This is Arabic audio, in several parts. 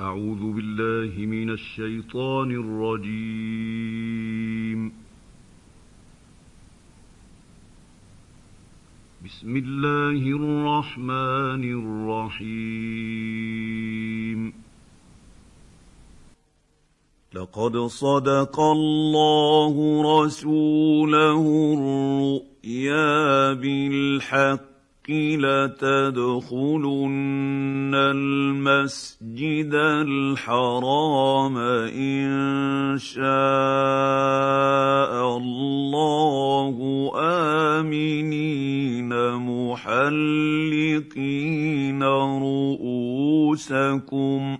أعوذ بالله من الشيطان الرجيم. بسم الله الرحمن الرحيم. لقد صدق الله رسوله الرؤيا بالحق. لتدخلن المسجد الحرام إن شاء الله آمنين محلقين رؤوسكم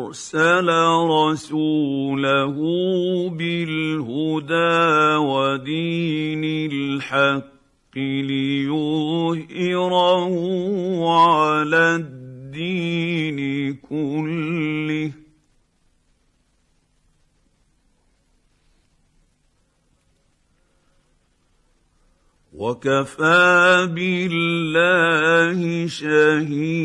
أرسل رسوله بالهدى ودين الحق ليظهره على الدين كله. وكفى بالله شهيدا.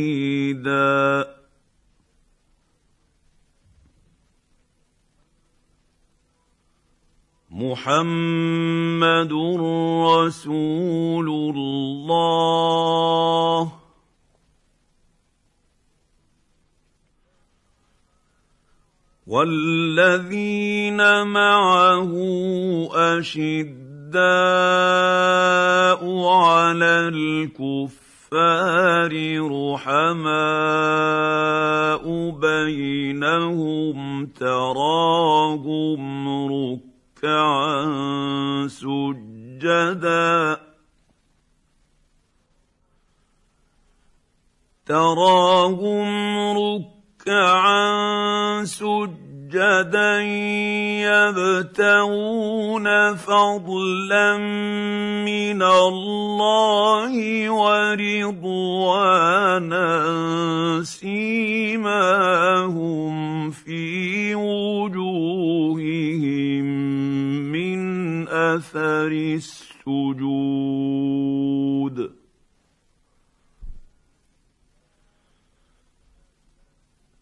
محمد رسول الله. والذين معه اشد الشداء على الكفار رحماء بينهم تراهم ركعا سجدا. تراهم ركعا سجدا يبتغون فضلا من الله ورضوانا سيماهم في وجوههم. اثر السجود.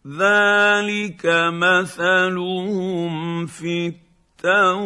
ذلك مثلهم في التوراه.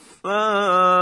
الكفار.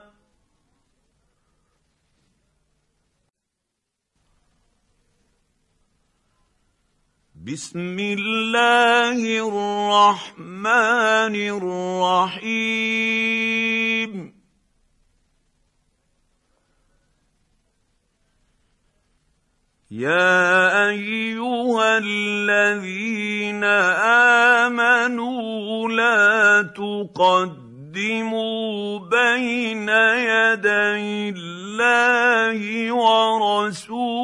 بسم الله الرحمن الرحيم يا ايها الذين امنوا لا تقدموا بين يدي الله ورسوله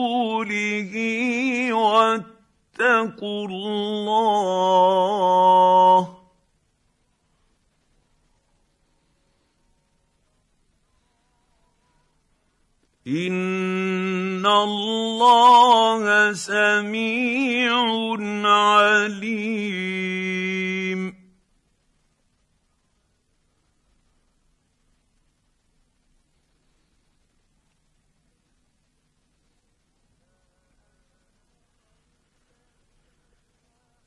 واتقوا الله. ان الله سميع عليم.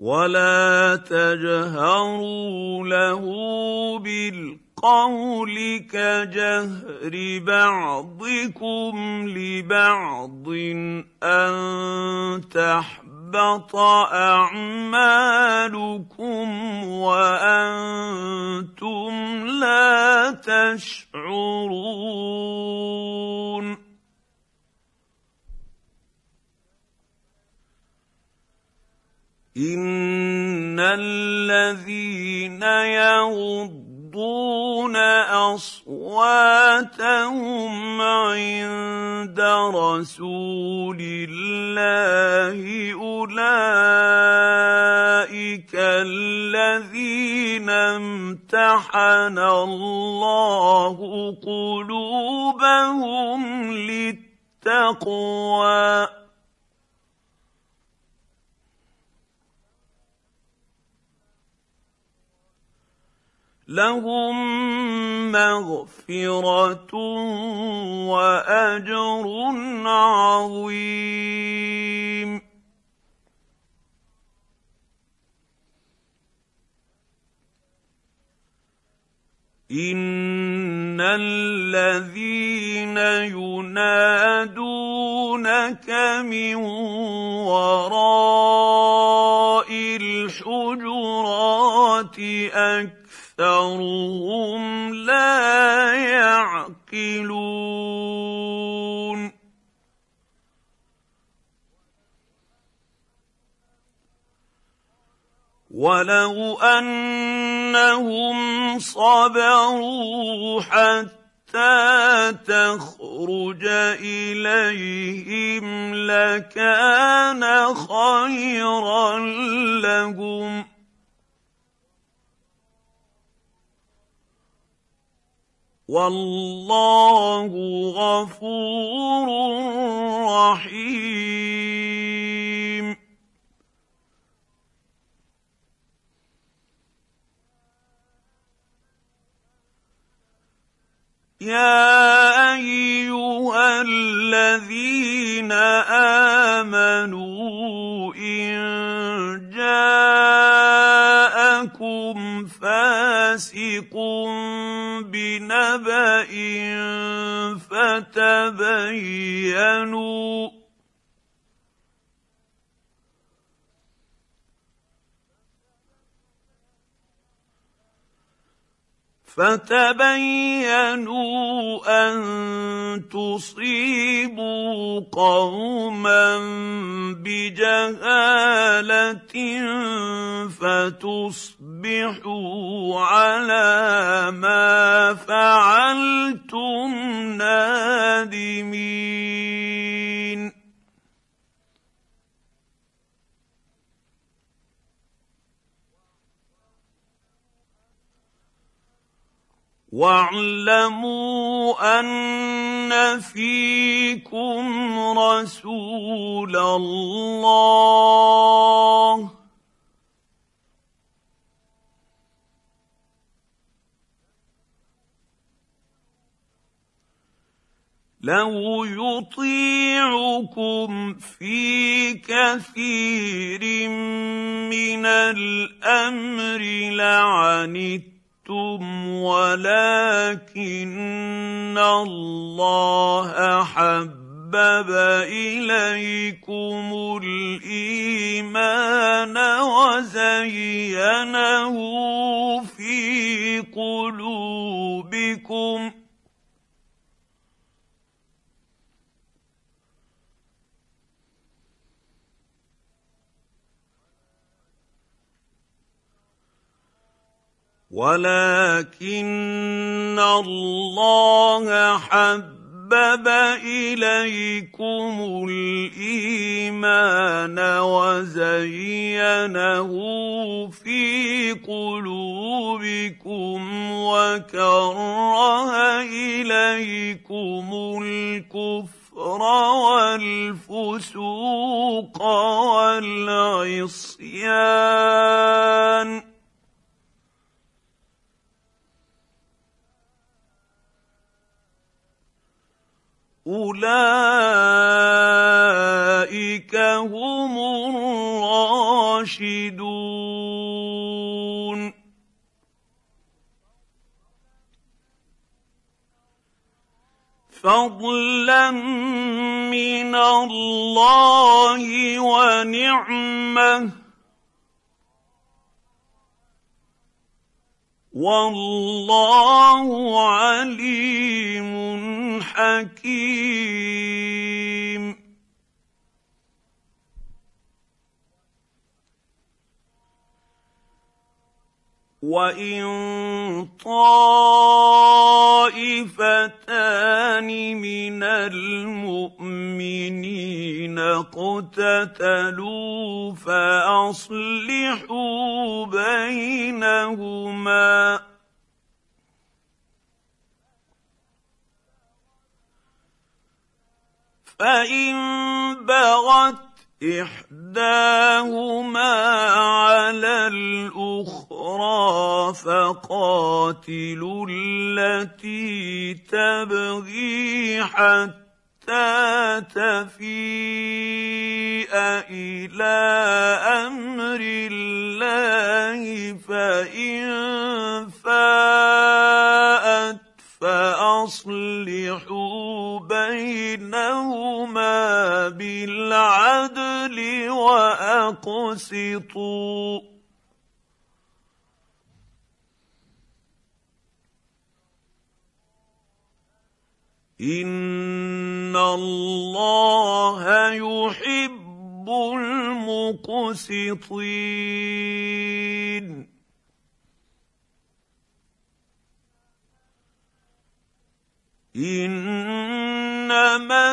ولا تجهروا له بالقول كجهر بعضكم لبعض ان تحبط اعمالكم وأنتم لا تشعرون ان الذين يغضون اصواتهم عند رسول الله اولئك الذين امتحن الله قلوبهم للتقوى لهم مغفرة وأجر عظيم. ان الذين ينادونك من وراء الحجرات اكبر اكثرهم لا يعقلون ولو انهم صبروا حتى تخرج اليهم لكان خيرا لهم والله غفور رحيم. يا أيها الذين آمنوا إن جاءكم فاسق بنبأ فتبينوا فتبينوا أن تصيبوا قوما بجهالة فتصبحوا على ما فعلتم نادمين. واعلموا أن فيكم رسول الله. لو يطيعكم في كثير من الأمر لعنتم شئتم ولكن الله حبب إليكم الإيمان وزينه في قلوبكم ولكن الله حبب إليكم الإيمان وزينه في قلوبكم وكره إليكم الكفر والفسوق والعصيان اولئك هم الراشدون فضلا من الله ونعمه والله عليم حكيم وإن طائفتان من المؤمنين اقتتلوا فأصلحوا بينهما. فان بغت احداهما على الاخرى فقاتلوا التي تبغي حتى تفيء إلى أمر الله وأقسطوا. ان الله يحب المقسطين. انما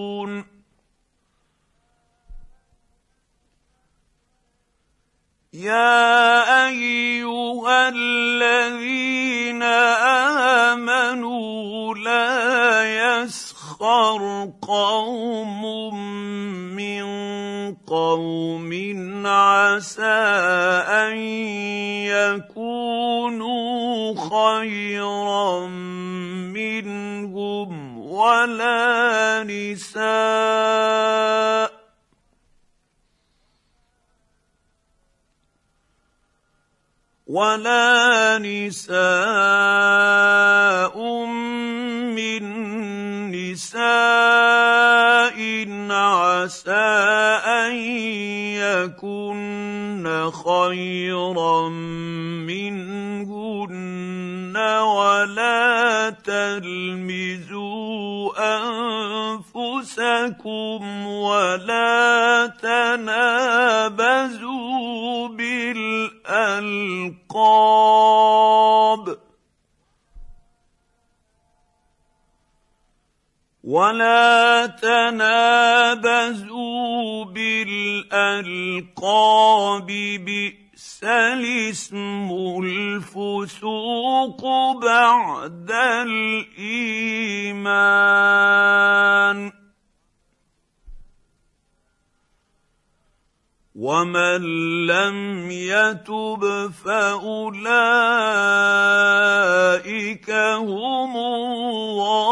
يا أيها الذين آمنوا لا يسخر قوم من قوم عسى أن يكونوا خيرا منهم ولا نساء ولا نساء من نساء عسى ان يكن خيرا منهن ولا تلمزوا انفسكم ولا تنابزوا بالالقاب ولا تنابزوا بالالقاب بئس الاسم الفسوق بعد الايمان ومن لم يتب فاولئك هم الظالمون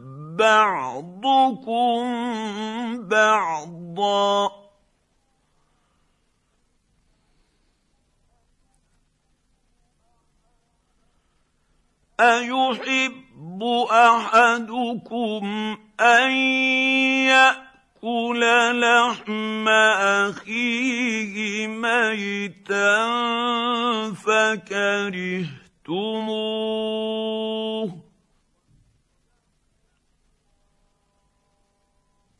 بعضكم بعضا. أيحب أحدكم أن يأكل لحم أخيه ميتا فكرهتموه؟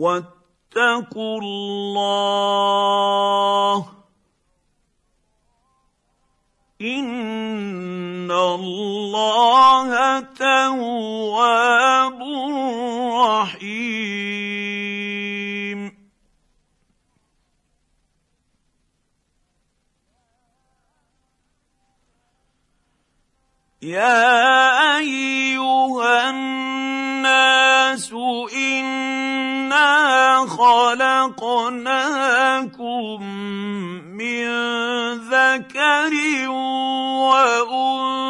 واتقوا الله. إن الله تواب رحيم. يا أيها الناس انا خلقناكم من ذكر وانثى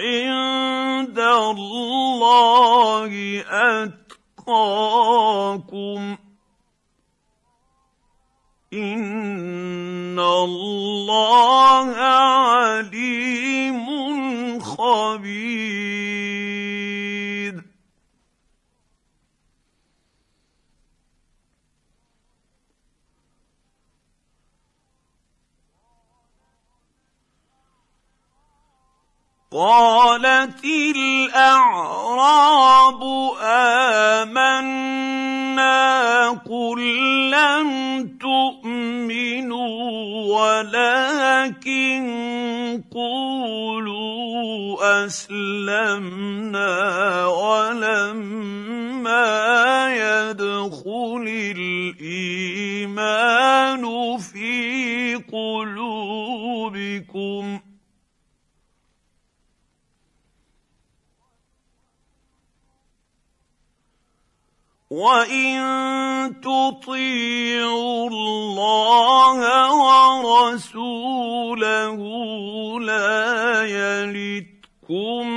عند الله أتقاكم. إن الله عليم خبير. قالت الأعراب آمنا قل لم تؤمنوا ولكن قولوا أسلمنا ولما يدخل وان تطيعوا الله ورسوله لا يلتكم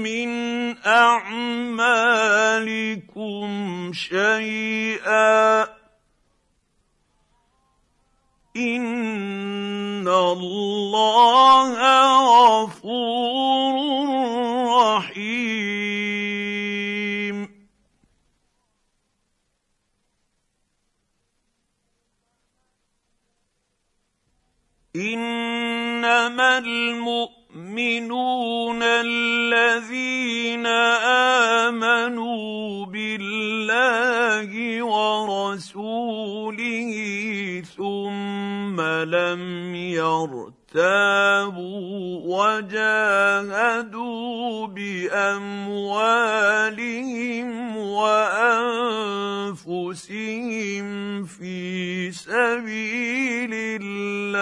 من اعمالكم شيئا ان الله غفور إنما المؤمنون الذين آمنوا بالله ورسوله ثم لم يرتابوا وجاهدوا بأموالهم وأنفسهم في سبيل الله.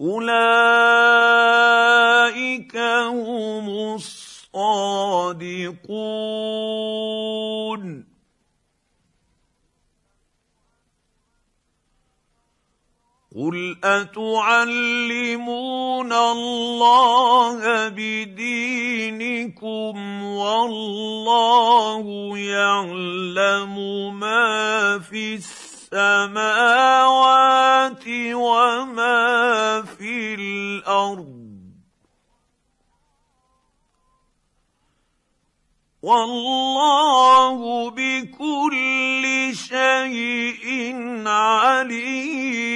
أولئك هم الصادقون. قل اتعلمون الله بدينكم والله يعلم ما في السماوات وما في الأرض والله بكل شيء عليم.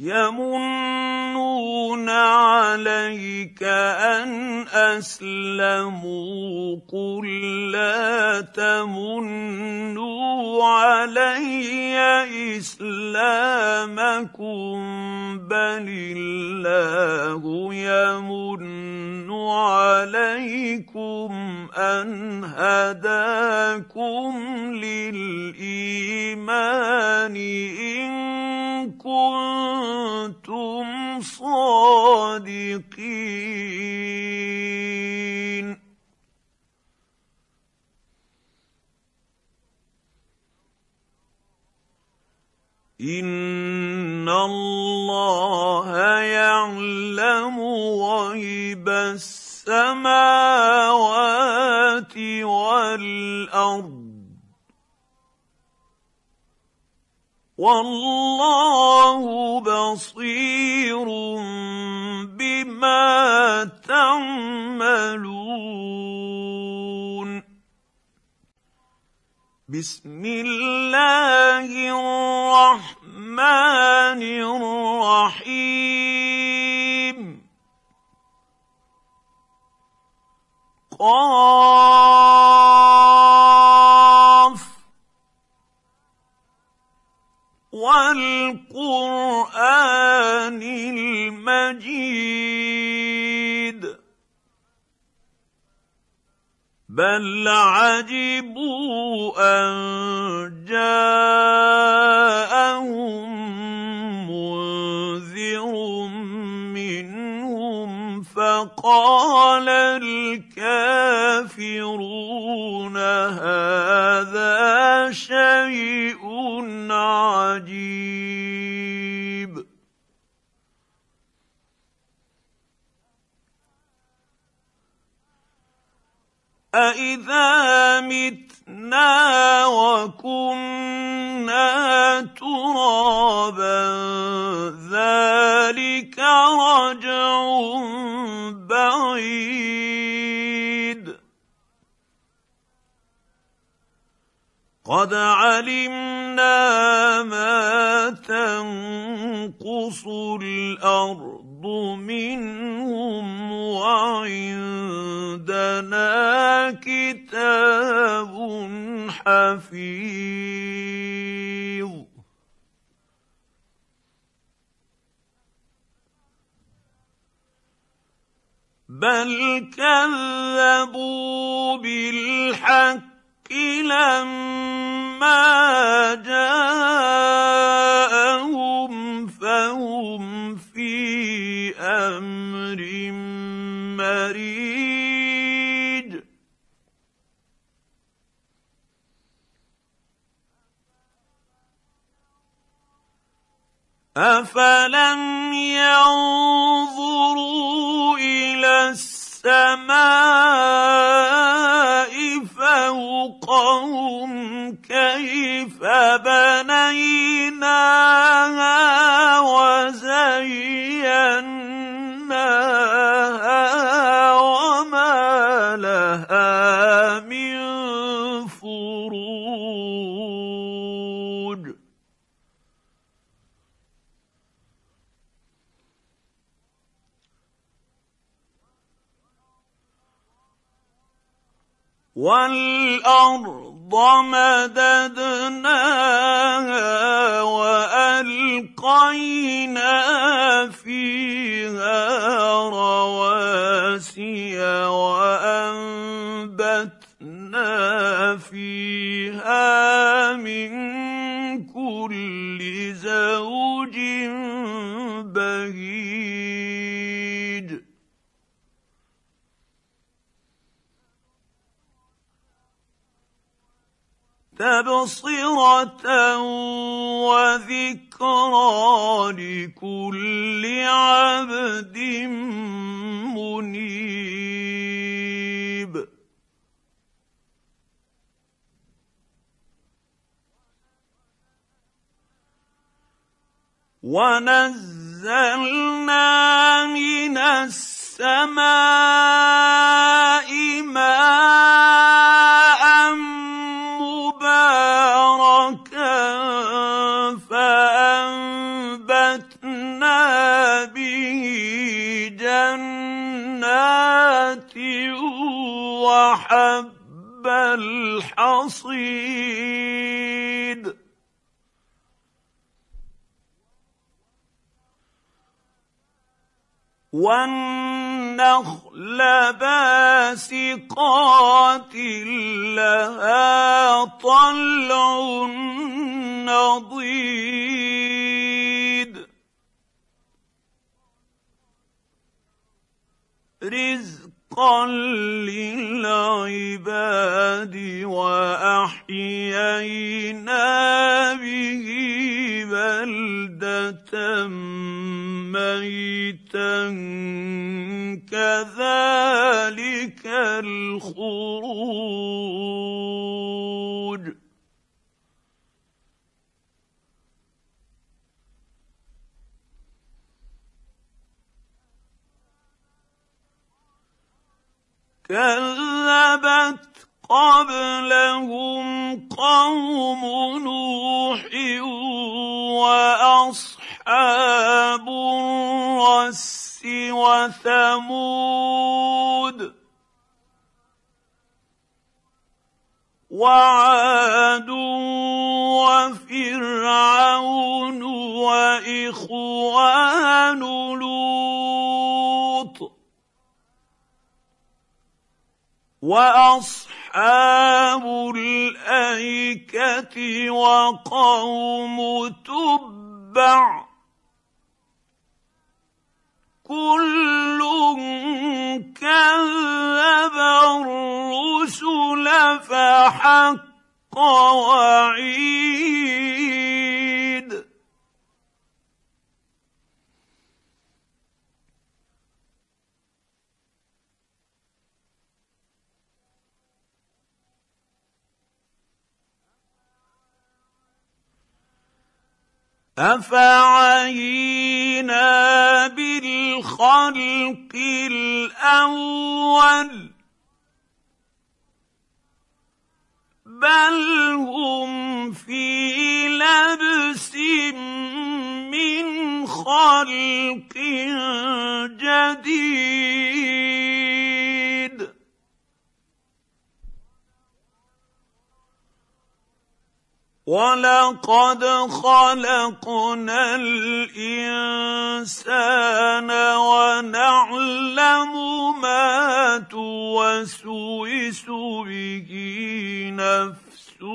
يمنون عليك ان اسلموا قل لا تمنوا علي اسلامكم بل الله يمن عليكم ان هداكم للايمان ان كنتم صادقين ان الله يعلم غيب السماوات والارض والله بصير بما تعملون بسم الله الرحمن الرحيم. قاف. والقرآن المجيد. بل عجبوا ان جاءهم منذر منهم فقال الكافرون هذا شيء عجيب أإذا متنا وكنا ترابا ذلك رجع بعيد قد علمنا ما تنقص الأرض منهم حفيظ بل كذبوا بالحق لما جاءهم فهم في أمر افلم ينظروا إلى السماء فوقهم كيف بنيناها وزيناها والارض مددناها والقينا فيها رواسي وانبتنا فيها من تبصرة وذكرى لكل عبد منيب. ونزلنا من السماء ماء والنخل باسقات لها طلع نضيد. رزقا للعباد وأحيينا به بلدة ميتا كذلك الخروج. كذبت قبلهم قوم نوح وأصحاب الرس وثمود وعاد وفرعون وإخوان لوط وأصحاب الأيكة وقوم تبع كل كذب الرسل فحق وعيد أفعينا بالخلق الأول؟ بل هم في لبس من خلق جديد. ولقد خلقنا الانسان ونعلم ما توسوس به نفسه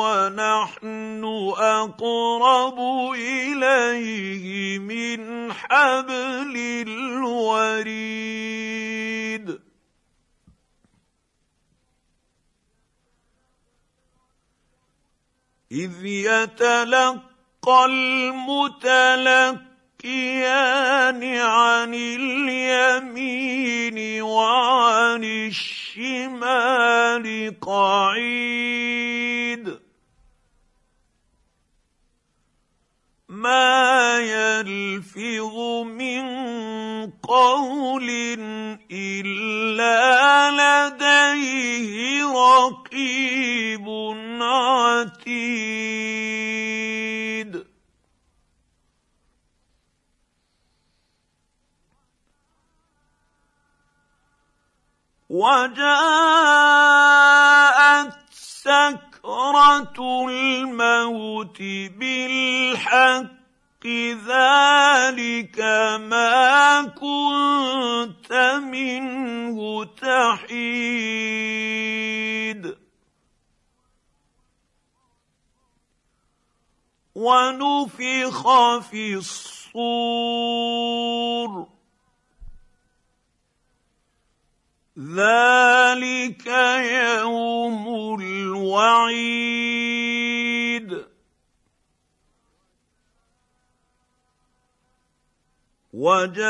ونحن اقرب اليه من حبل الوريد إذ يتلقى المتلقيان عن اليمين وعن الشمال قعيد. ما يلفظ من قول إلا لديه رقيب عتيد وجاءت سكره الموت بالحق ذلك ما كنت منه تحيد ونفخ في الصور. ذلك يوم الوعيد. وجاءت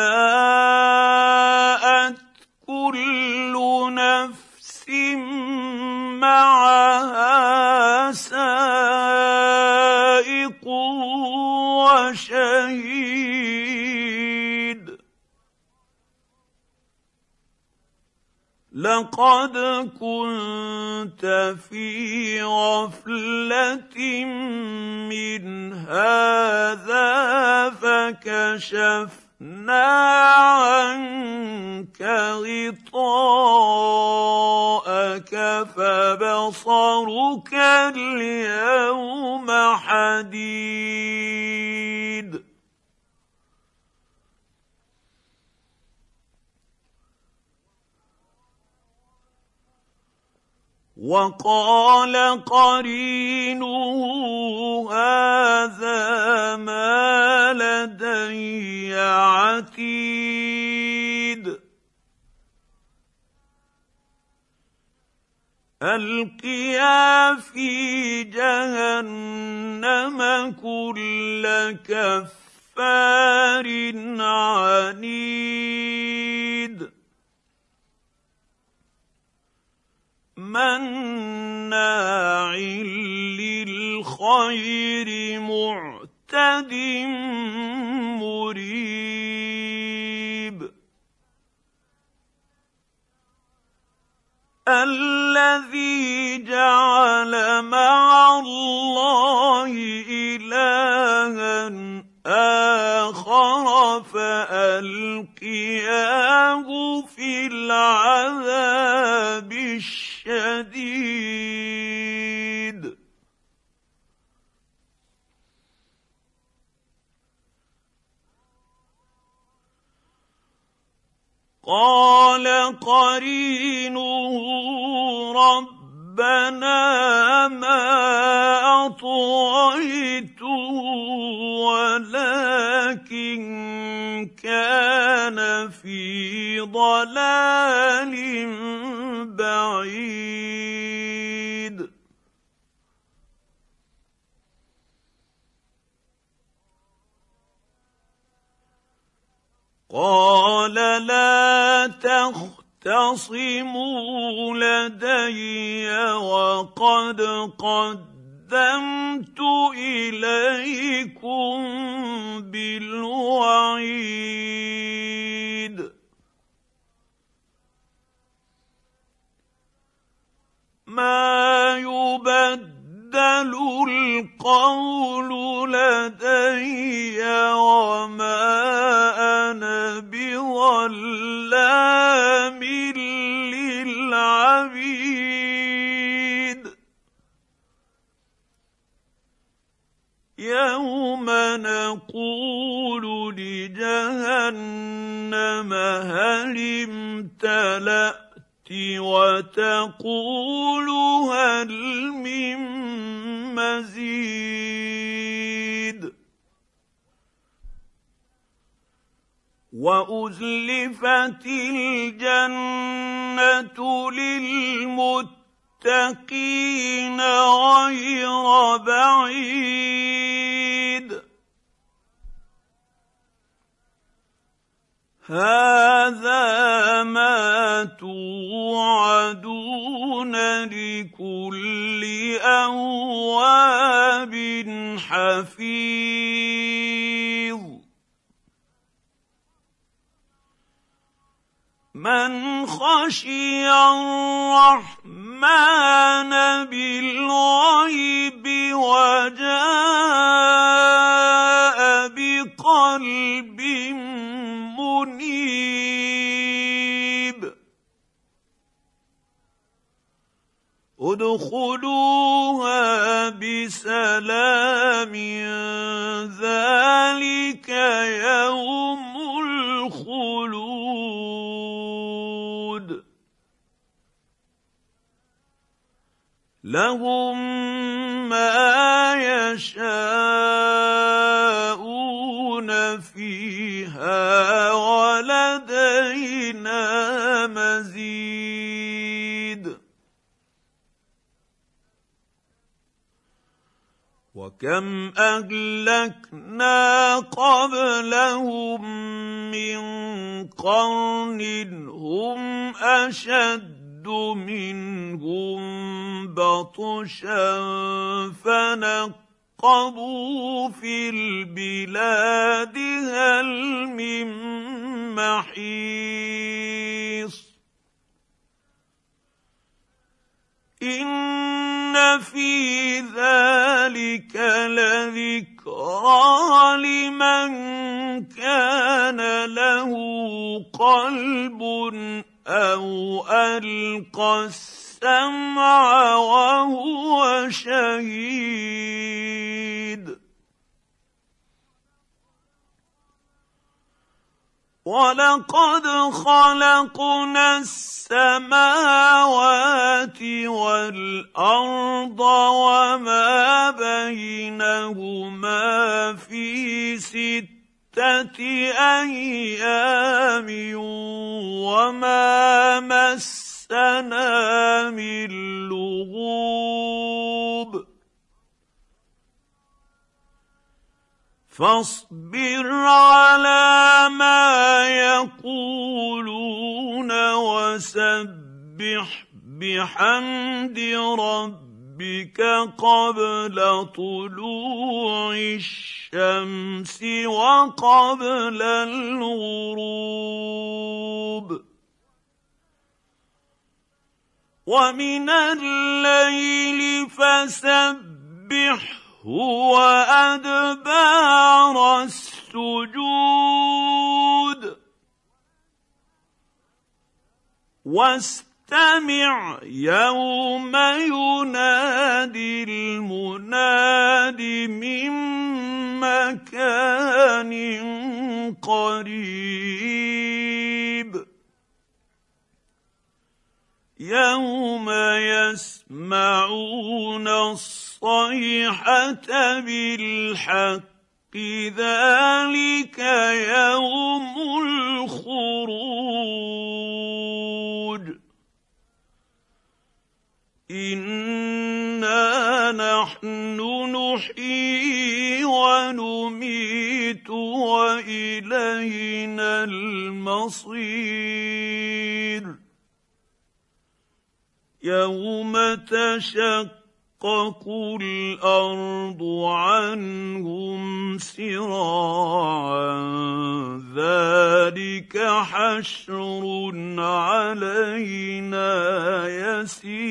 كل نفس معها سائق وشهيد. لقد كنت في غفلة من هذا فكشفت عنك غطاءك فبصرك اليوم حديد. وقال قرينه هذا ما لدي عتيد. ألقيا في جهنم كل كفار عنيد. مناع للخير معتد مريب الذي جعل مع الله الها اخر فالقياه في العذاب الشديد قال قرينه ربنا ما اطغيته ولكن كان في ضلال بعيد. قال لا تختصموا لدي وقد قدمت اليكم بالوعيد ما يبدل القول لدي وما أنا بظلام للعبيد. يوم نقول لجهنم هل امتلأت وتقول هل من مزيد؟ وأزلفت الجنة للمتقين غير بعيد. هذا ما توعدون لكل أواب حفيظ. من خشي الرحمن بالغيب وجاء بقلب منيب ادخلوها بسلام ذلك يوم الخلود. لهم ما يشاءون فيها ولدينا مزيد. وكم أهلكنا قبلهم من قرن هم أشد منهم بطشا فنق فنقبوا في البلاد هل من محيص إن في ذلك لذكرى لمن كان له قلب أو ألقى السمع وهو شهيد. ولقد خلقنا السماوات والأرض وما بينهما في ستة أيام وما مسنا من لغوب فاصبر على ما يقولون وسبح بحمد ربك قبل طلوع الشمس وقبل الغروب. ومن الليل فسبح هو ادبار السجود. واستمع يوم ينادي المناد من مكان قريب. يوم يسمعون الصيحة بالحق ذلك يوم الخروج. انا نحن نحيي ونميت والينا المصير. يوم تشق تشقق الأرض عنهم سراعا ذلك حشر علينا يسير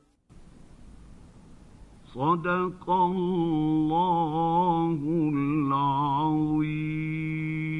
صدق الله العظيم.